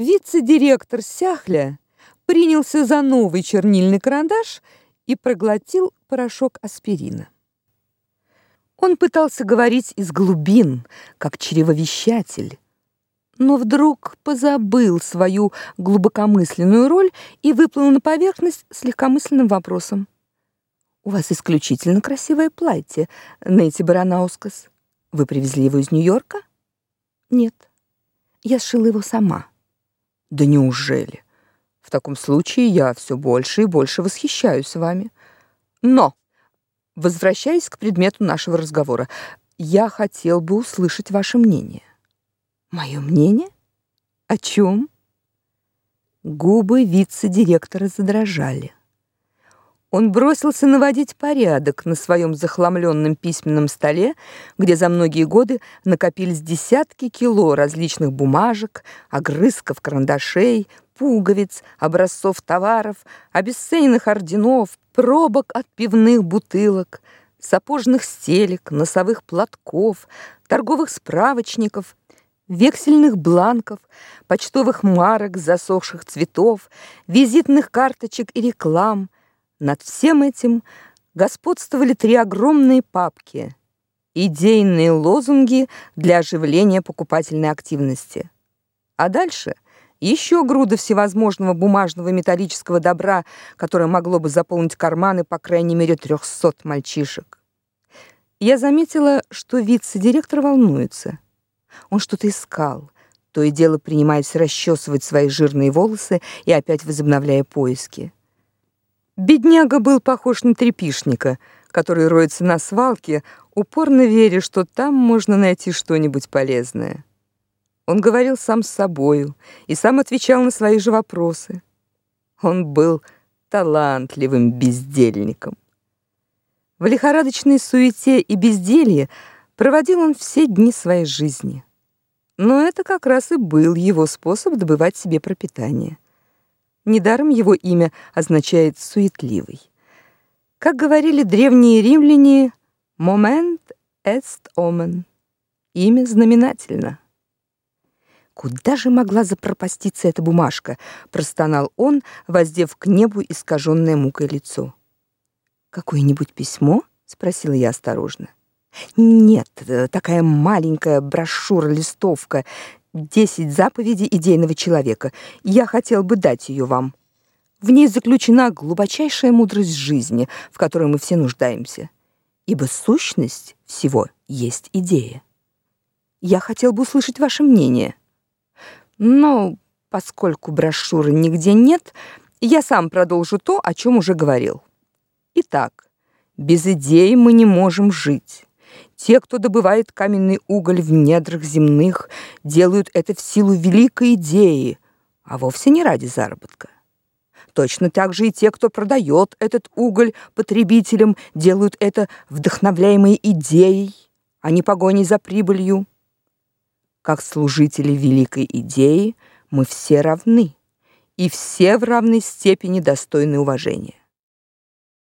Вице-директор Сяхля принялся за новый чернильный карандаш и проглотил порошок аспирина. Он пытался говорить из глубин, как чревовещатель, но вдруг позабыл свою глубокомысленную роль и выплыл на поверхность с легкомысленным вопросом. «У вас исключительно красивое платье, Нейти Баранаускас. Вы привезли его из Нью-Йорка?» «Нет, я сшила его сама». Да неужели? В таком случае я все больше и больше восхищаюсь вами. Но, возвращаясь к предмету нашего разговора, я хотел бы услышать ваше мнение. Мое мнение? О чем? Губы вице-директора задрожали. Он бросился наводить порядок на своем захламленном письменном столе, где за многие годы накопились десятки кило различных бумажек, огрызков карандашей, пуговиц, образцов товаров, обесцененных орденов, пробок от пивных бутылок, сапожных стелек, носовых платков, торговых справочников, вексельных бланков, почтовых марок, засохших цветов, визитных карточек и реклам — над всем этим господствовали три огромные папки, идейные лозунги для оживления покупательной активности. А дальше еще груда всевозможного бумажного металлического добра, которое могло бы заполнить карманы по крайней мере трехсот мальчишек. Я заметила, что вице-директор волнуется. Он что-то искал, то и дело принимаясь расчесывать свои жирные волосы и опять возобновляя поиски. Бедняга был похож на трепишника, который роется на свалке, упорно веря, что там можно найти что-нибудь полезное. Он говорил сам с собою и сам отвечал на свои же вопросы. Он был талантливым бездельником. В лихорадочной суете и безделье проводил он все дни своей жизни. Но это как раз и был его способ добывать себе пропитание. Недаром его имя означает суетливый. Как говорили древние римляне, момент est omen. Имя знаменательно. Куда же могла запропаститься эта бумажка, простонал он, воздев к небу искаженное мукой лицо. Какое-нибудь письмо? спросила я осторожно. Нет, такая маленькая брошюра-листовка, Десять заповедей идейного человека. Я хотел бы дать ее вам. В ней заключена глубочайшая мудрость жизни, в которой мы все нуждаемся. Ибо сущность всего есть идея. Я хотел бы услышать ваше мнение. Но поскольку брошюры нигде нет, я сам продолжу то, о чем уже говорил. Итак, без идей мы не можем жить. Те, кто добывает каменный уголь в недрах земных, делают это в силу великой идеи, а вовсе не ради заработка. Точно так же и те, кто продает этот уголь потребителям, делают это вдохновляемые идеей, а не погоней за прибылью. Как служители великой идеи мы все равны, и все в равной степени достойны уважения.